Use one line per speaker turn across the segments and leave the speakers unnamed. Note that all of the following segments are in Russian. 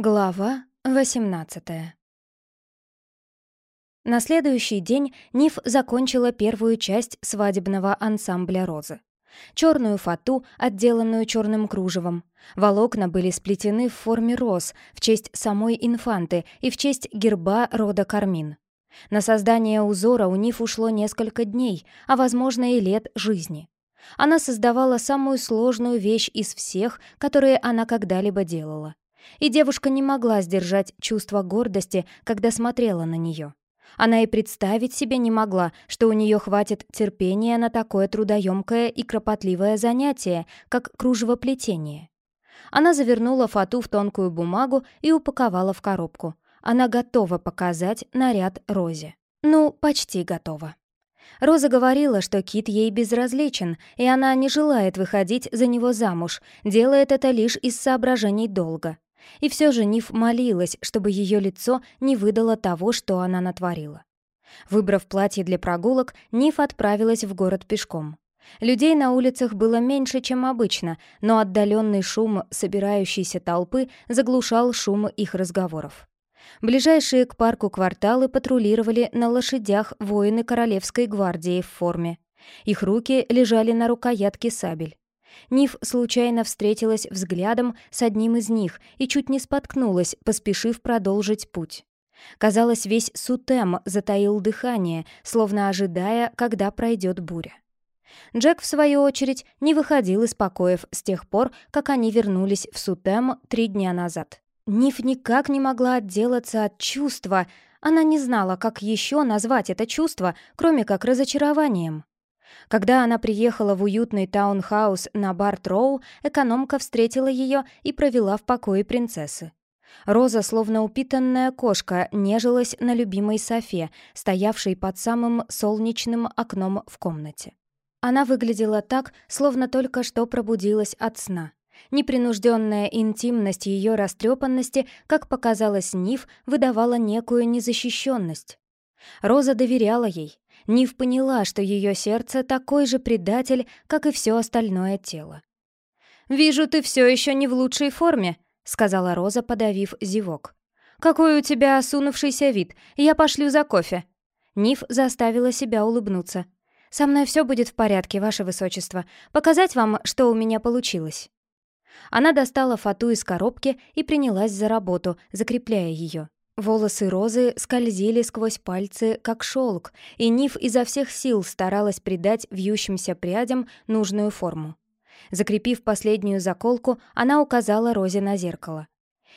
Глава 18 На следующий день Ниф закончила первую часть свадебного ансамбля «Розы». Черную фату, отделанную черным кружевом. Волокна были сплетены в форме роз в честь самой инфанты и в честь герба рода Кармин. На создание узора у Ниф ушло несколько дней, а, возможно, и лет жизни. Она создавала самую сложную вещь из всех, которые она когда-либо делала — и девушка не могла сдержать чувство гордости, когда смотрела на нее. Она и представить себе не могла, что у нее хватит терпения на такое трудоемкое и кропотливое занятие, как кружевоплетение. Она завернула фату в тонкую бумагу и упаковала в коробку. Она готова показать наряд Розе. Ну, почти готова. Роза говорила, что Кит ей безразличен, и она не желает выходить за него замуж, делает это лишь из соображений долга. И все же Ниф молилась, чтобы ее лицо не выдало того, что она натворила. Выбрав платье для прогулок, Ниф отправилась в город пешком. Людей на улицах было меньше, чем обычно, но отдаленный шум собирающейся толпы заглушал шум их разговоров. Ближайшие к парку кварталы патрулировали на лошадях воины Королевской гвардии в форме. Их руки лежали на рукоятке сабель. Ниф случайно встретилась взглядом с одним из них и чуть не споткнулась, поспешив продолжить путь. Казалось, весь Сутем затаил дыхание, словно ожидая, когда пройдет буря. Джек, в свою очередь, не выходил из покоев с тех пор, как они вернулись в Сутем три дня назад. Ниф никак не могла отделаться от чувства, она не знала, как еще назвать это чувство, кроме как разочарованием. Когда она приехала в уютный таунхаус на Барт-Роу, экономка встретила ее и провела в покое принцессы. Роза, словно упитанная кошка, нежилась на любимой софе, стоявшей под самым солнечным окном в комнате. Она выглядела так, словно только что пробудилась от сна. Непринужденная интимность ее растрепанности, как показалось Нив, выдавала некую незащищенность. Роза доверяла ей, Нив поняла, что ее сердце такой же предатель, как и все остальное тело. «Вижу, ты все еще не в лучшей форме», — сказала Роза, подавив зевок. «Какой у тебя осунувшийся вид, я пошлю за кофе». Нив заставила себя улыбнуться. «Со мной все будет в порядке, ваше высочество. Показать вам, что у меня получилось». Она достала фату из коробки и принялась за работу, закрепляя ее. Волосы Розы скользили сквозь пальцы, как шелк, и Ниф изо всех сил старалась придать вьющимся прядям нужную форму. Закрепив последнюю заколку, она указала Розе на зеркало.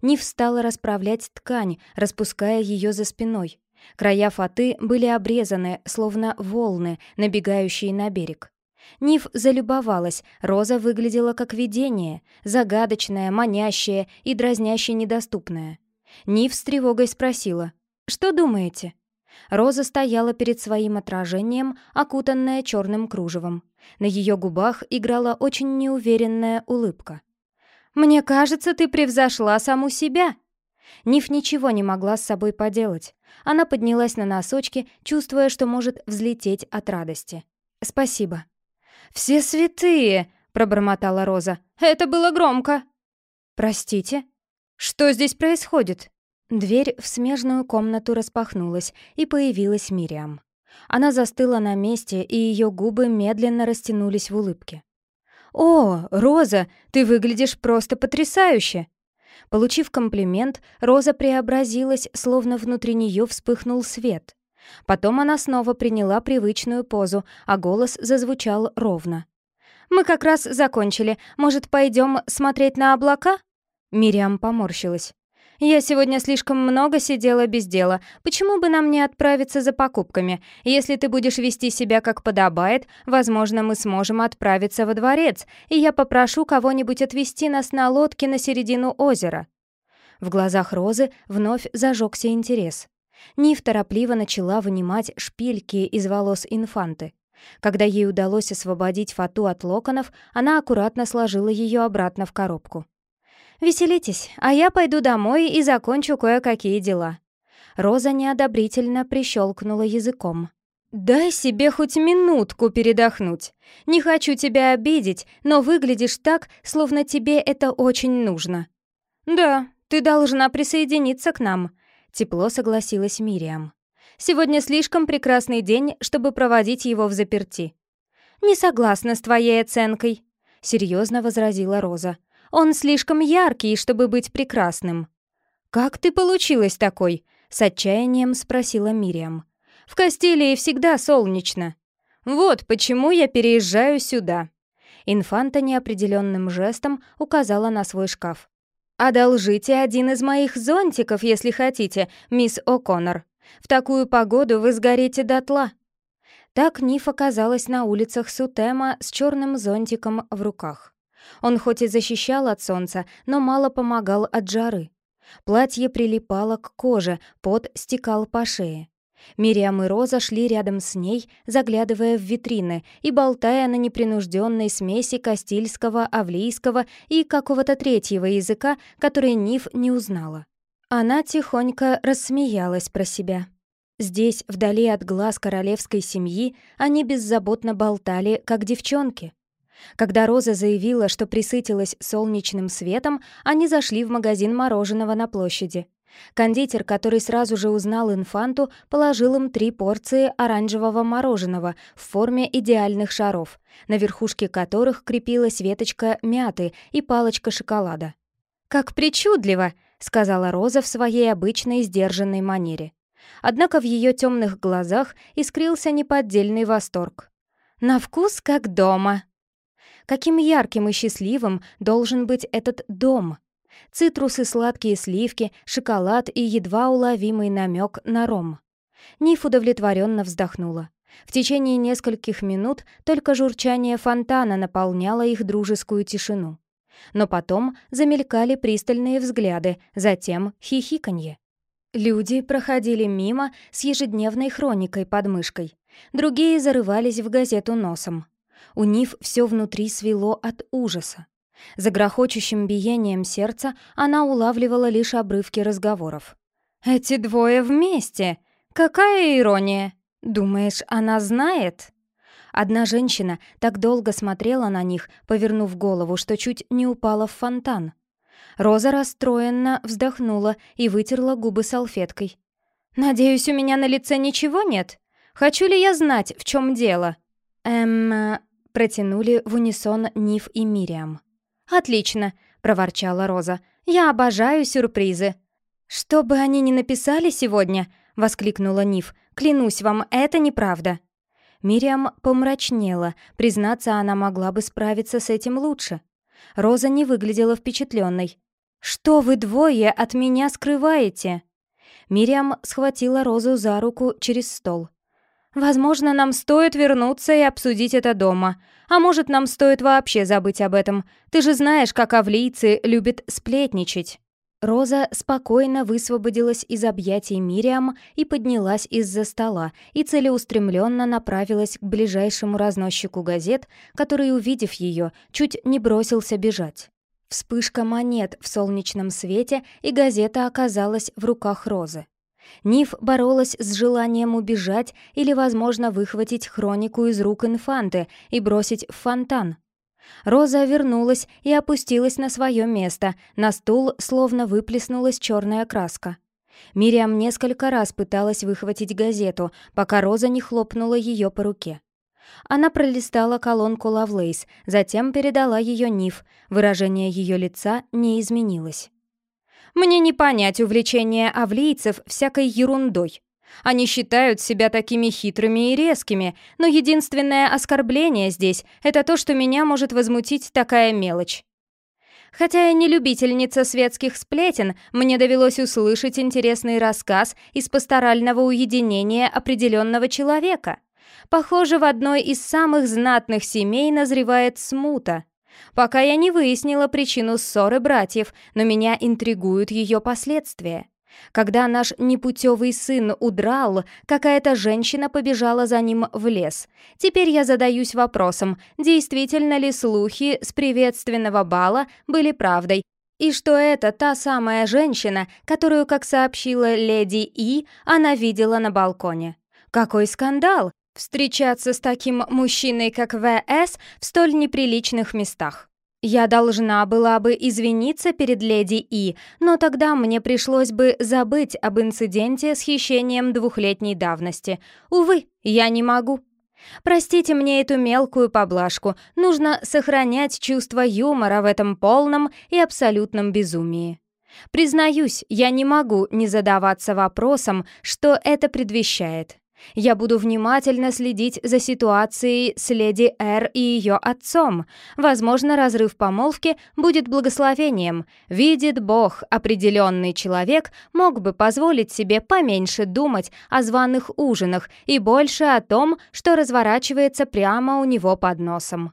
Ниф стала расправлять ткань, распуская ее за спиной. Края фаты были обрезаны, словно волны, набегающие на берег. Ниф залюбовалась, Роза выглядела как видение, загадочное, манящее и дразняще недоступное. Нив с тревогой спросила, «Что думаете?» Роза стояла перед своим отражением, окутанная черным кружевом. На ее губах играла очень неуверенная улыбка. «Мне кажется, ты превзошла саму себя!» Ниф ничего не могла с собой поделать. Она поднялась на носочки, чувствуя, что может взлететь от радости. «Спасибо». «Все святые!» — пробормотала Роза. «Это было громко!» «Простите?» «Что здесь происходит?» Дверь в смежную комнату распахнулась, и появилась Мириам. Она застыла на месте, и ее губы медленно растянулись в улыбке. «О, Роза, ты выглядишь просто потрясающе!» Получив комплимент, Роза преобразилась, словно внутри нее вспыхнул свет. Потом она снова приняла привычную позу, а голос зазвучал ровно. «Мы как раз закончили. Может, пойдем смотреть на облака?» Мириам поморщилась. «Я сегодня слишком много сидела без дела. Почему бы нам не отправиться за покупками? Если ты будешь вести себя как подобает, возможно, мы сможем отправиться во дворец, и я попрошу кого-нибудь отвезти нас на лодке на середину озера». В глазах Розы вновь зажегся интерес. Нив торопливо начала вынимать шпильки из волос инфанты. Когда ей удалось освободить фату от локонов, она аккуратно сложила ее обратно в коробку. «Веселитесь, а я пойду домой и закончу кое-какие дела». Роза неодобрительно прищелкнула языком. «Дай себе хоть минутку передохнуть. Не хочу тебя обидеть, но выглядишь так, словно тебе это очень нужно». «Да, ты должна присоединиться к нам», — тепло согласилась Мириам. «Сегодня слишком прекрасный день, чтобы проводить его в заперти». «Не согласна с твоей оценкой», — серьезно возразила Роза. «Он слишком яркий, чтобы быть прекрасным». «Как ты получилась такой?» — с отчаянием спросила Мириам. «В Кастилии всегда солнечно». «Вот почему я переезжаю сюда». Инфанта неопределенным жестом указала на свой шкаф. «Одолжите один из моих зонтиков, если хотите, мисс О'Коннор. В такую погоду вы сгорите дотла». Так Ниф оказалась на улицах Сутема с черным зонтиком в руках. Он хоть и защищал от солнца, но мало помогал от жары. Платье прилипало к коже, пот стекал по шее. Мириам и Роза шли рядом с ней, заглядывая в витрины и болтая на непринужденной смеси кастильского, авлийского и какого-то третьего языка, который Ниф не узнала. Она тихонько рассмеялась про себя. Здесь, вдали от глаз королевской семьи, они беззаботно болтали, как девчонки. Когда Роза заявила, что присытилась солнечным светом, они зашли в магазин мороженого на площади. Кондитер, который сразу же узнал инфанту, положил им три порции оранжевого мороженого в форме идеальных шаров, на верхушке которых крепилась веточка мяты и палочка шоколада. «Как причудливо!» — сказала Роза в своей обычной сдержанной манере. Однако в ее темных глазах искрился неподдельный восторг. «На вкус как дома!» Каким ярким и счастливым должен быть этот дом — Цитрусы, сладкие сливки, шоколад и едва уловимый намек на ром. Ниф удовлетворенно вздохнула. В течение нескольких минут только журчание фонтана наполняло их дружескую тишину. Но потом замелькали пристальные взгляды, затем хихиканье. Люди проходили мимо с ежедневной хроникой под мышкой. Другие зарывались в газету носом. У Ниф все внутри свело от ужаса. За грохочущим биением сердца она улавливала лишь обрывки разговоров. «Эти двое вместе! Какая ирония! Думаешь, она знает?» Одна женщина так долго смотрела на них, повернув голову, что чуть не упала в фонтан. Роза расстроенно вздохнула и вытерла губы салфеткой. «Надеюсь, у меня на лице ничего нет? Хочу ли я знать, в чем дело?» «Эм...» — протянули в унисон Ниф и Мириам. «Отлично», — проворчала Роза. «Я обожаю сюрпризы». «Что бы они ни написали сегодня», — воскликнула Ниф, «клянусь вам, это неправда». Мириам помрачнела, признаться, она могла бы справиться с этим лучше. Роза не выглядела впечатленной. «Что вы двое от меня скрываете?» Мириам схватила Розу за руку через стол. Возможно, нам стоит вернуться и обсудить это дома. А может, нам стоит вообще забыть об этом. Ты же знаешь, как авлийцы любят сплетничать». Роза спокойно высвободилась из объятий Мириам и поднялась из-за стола и целеустремленно направилась к ближайшему разносчику газет, который, увидев ее, чуть не бросился бежать. Вспышка монет в солнечном свете, и газета оказалась в руках Розы. Ниф боролась с желанием убежать или, возможно, выхватить хронику из рук инфанты и бросить в фонтан. Роза вернулась и опустилась на свое место, на стул словно выплеснулась черная краска. Мириам несколько раз пыталась выхватить газету, пока Роза не хлопнула ее по руке. Она пролистала колонку Лавлейс, затем передала ее Ниф, выражение ее лица не изменилось. Мне не понять увлечение авлийцев всякой ерундой. Они считают себя такими хитрыми и резкими, но единственное оскорбление здесь — это то, что меня может возмутить такая мелочь. Хотя я не любительница светских сплетен, мне довелось услышать интересный рассказ из пасторального уединения определенного человека. Похоже, в одной из самых знатных семей назревает смута. Пока я не выяснила причину ссоры братьев, но меня интригуют ее последствия. Когда наш непутевый сын удрал, какая-то женщина побежала за ним в лес. Теперь я задаюсь вопросом, действительно ли слухи с приветственного бала были правдой, и что это та самая женщина, которую, как сообщила леди И, она видела на балконе. Какой скандал! Встречаться с таким мужчиной, как В.С., в столь неприличных местах. Я должна была бы извиниться перед леди И, но тогда мне пришлось бы забыть об инциденте с хищением двухлетней давности. Увы, я не могу. Простите мне эту мелкую поблажку, нужно сохранять чувство юмора в этом полном и абсолютном безумии. Признаюсь, я не могу не задаваться вопросом, что это предвещает. Я буду внимательно следить за ситуацией с леди Эр и ее отцом. Возможно, разрыв помолвки будет благословением. Видит Бог, определенный человек мог бы позволить себе поменьше думать о званых ужинах и больше о том, что разворачивается прямо у него под носом.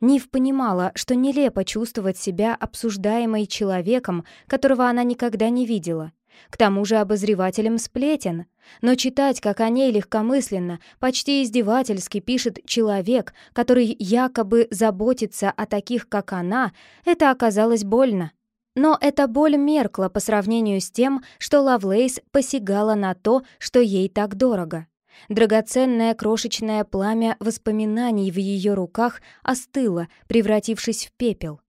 Нив понимала, что нелепо чувствовать себя обсуждаемой человеком, которого она никогда не видела. К тому же обозревателем сплетен. Но читать, как о ней легкомысленно, почти издевательски пишет человек, который якобы заботится о таких, как она, это оказалось больно. Но эта боль меркла по сравнению с тем, что Лавлейс посягала на то, что ей так дорого. Драгоценное крошечное пламя воспоминаний в ее руках остыло, превратившись в пепел.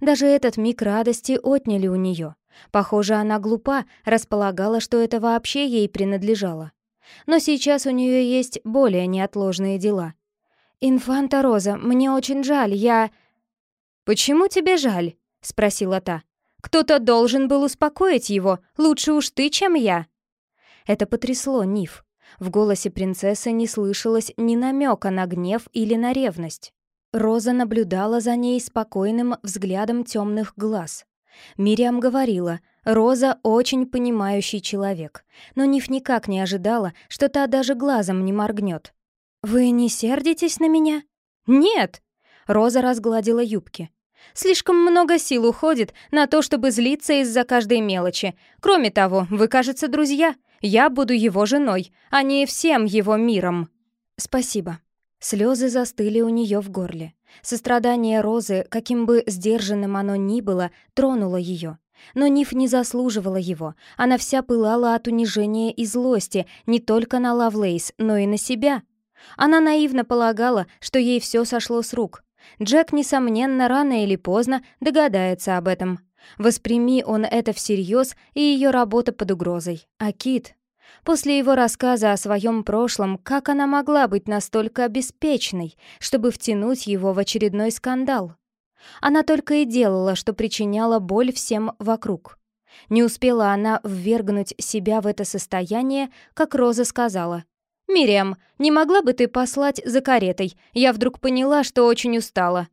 Даже этот миг радости отняли у нее. Похоже, она глупа, располагала, что это вообще ей принадлежало. Но сейчас у нее есть более неотложные дела. «Инфанта Роза, мне очень жаль, я...» «Почему тебе жаль?» — спросила та. «Кто-то должен был успокоить его, лучше уж ты, чем я». Это потрясло Ниф. В голосе принцессы не слышалось ни намека на гнев или на ревность. Роза наблюдала за ней спокойным взглядом темных глаз. Мириам говорила, Роза очень понимающий человек, но Ниф никак не ожидала, что та даже глазом не моргнет. «Вы не сердитесь на меня?» «Нет!» Роза разгладила юбки. «Слишком много сил уходит на то, чтобы злиться из-за каждой мелочи. Кроме того, вы, кажется, друзья. Я буду его женой, а не всем его миром». «Спасибо». Слезы застыли у нее в горле. Сострадание Розы, каким бы сдержанным оно ни было, тронуло ее. Но Ниф не заслуживала его. Она вся пылала от унижения и злости не только на Лавлейс, но и на себя. Она наивно полагала, что ей все сошло с рук. Джек, несомненно, рано или поздно догадается об этом. Восприми он это всерьез, и ее работа под угрозой. А Кит... После его рассказа о своем прошлом, как она могла быть настолько обеспеченной, чтобы втянуть его в очередной скандал? Она только и делала, что причиняла боль всем вокруг. Не успела она ввергнуть себя в это состояние, как Роза сказала. «Мириам, не могла бы ты послать за каретой? Я вдруг поняла, что очень устала».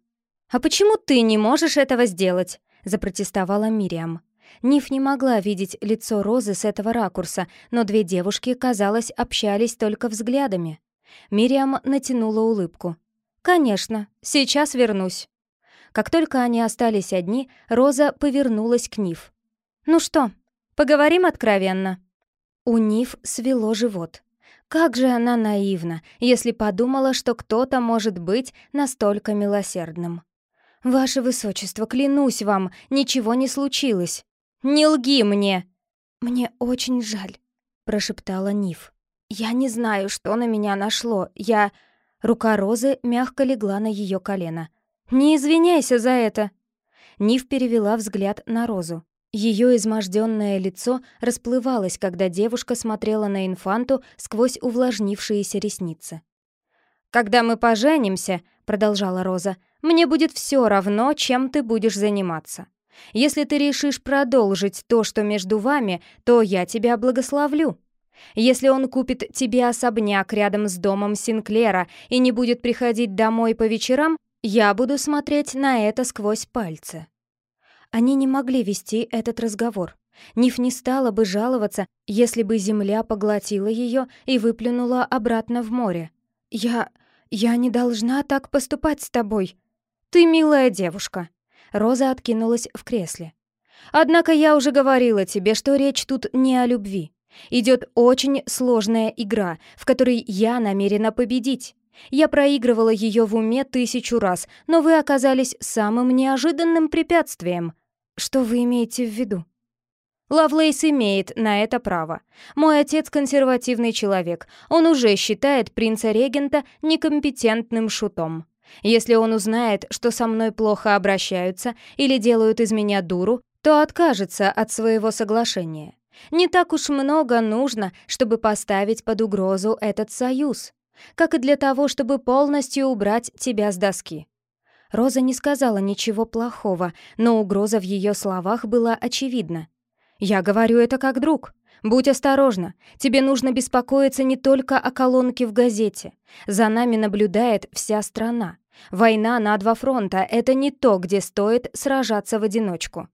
«А почему ты не можешь этого сделать?» — запротестовала Мириам. Ниф не могла видеть лицо Розы с этого ракурса, но две девушки, казалось, общались только взглядами. Мириам натянула улыбку. «Конечно, сейчас вернусь». Как только они остались одни, Роза повернулась к Ниф. «Ну что, поговорим откровенно?» У Ниф свело живот. Как же она наивна, если подумала, что кто-то может быть настолько милосердным. «Ваше Высочество, клянусь вам, ничего не случилось!» «Не лги мне!» «Мне очень жаль», — прошептала Ниф. «Я не знаю, что на меня нашло. Я...» Рука Розы мягко легла на ее колено. «Не извиняйся за это!» Ниф перевела взгляд на Розу. Ее изможденное лицо расплывалось, когда девушка смотрела на инфанту сквозь увлажнившиеся ресницы. «Когда мы поженимся», — продолжала Роза, — «мне будет все равно, чем ты будешь заниматься. Если ты решишь продолжить то, что между вами, то я тебя благословлю. Если он купит тебе особняк рядом с домом Синклера и не будет приходить домой по вечерам, я буду смотреть на это сквозь пальцы». Они не могли вести этот разговор. Ниф не стала бы жаловаться, если бы земля поглотила ее и выплюнула обратно в море. «Я... я не должна так поступать с тобой. Ты милая девушка», Роза откинулась в кресле. «Однако я уже говорила тебе, что речь тут не о любви. Идет очень сложная игра, в которой я намерена победить. Я проигрывала ее в уме тысячу раз, но вы оказались самым неожиданным препятствием. Что вы имеете в виду?» Лавлейс имеет на это право. Мой отец консервативный человек. Он уже считает принца-регента некомпетентным шутом. Если он узнает, что со мной плохо обращаются или делают из меня дуру, то откажется от своего соглашения. Не так уж много нужно, чтобы поставить под угрозу этот союз, как и для того, чтобы полностью убрать тебя с доски. Роза не сказала ничего плохого, но угроза в ее словах была очевидна. «Я говорю это как друг. Будь осторожна. Тебе нужно беспокоиться не только о колонке в газете. За нами наблюдает вся страна. Война на два фронта — это не то, где стоит сражаться в одиночку».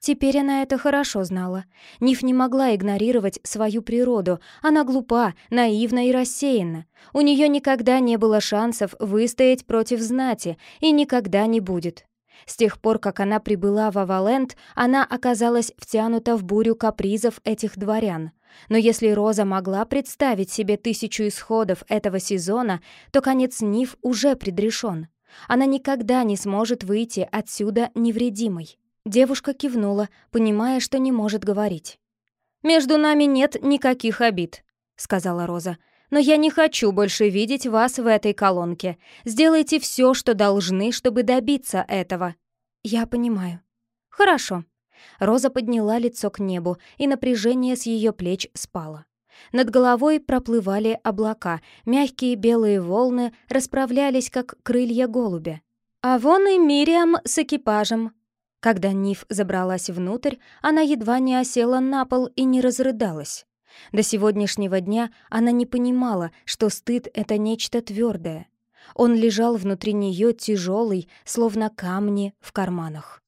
Теперь она это хорошо знала. Ниф не могла игнорировать свою природу. Она глупа, наивна и рассеяна. У нее никогда не было шансов выстоять против знати, и никогда не будет. С тех пор, как она прибыла в Аваленд, она оказалась втянута в бурю капризов этих дворян. Но если Роза могла представить себе тысячу исходов этого сезона, то конец Ниф уже предрешен. Она никогда не сможет выйти отсюда невредимой. Девушка кивнула, понимая, что не может говорить. «Между нами нет никаких обид», — сказала Роза. «Но я не хочу больше видеть вас в этой колонке. Сделайте все, что должны, чтобы добиться этого». «Я понимаю». «Хорошо». Роза подняла лицо к небу, и напряжение с ее плеч спало. Над головой проплывали облака, мягкие белые волны расправлялись, как крылья голубя. А вон и Мириам с экипажем, когда Ниф забралась внутрь, она едва не осела на пол и не разрыдалась. До сегодняшнего дня она не понимала, что стыд — это нечто твердое. Он лежал внутри нее тяжелый, словно камни в карманах.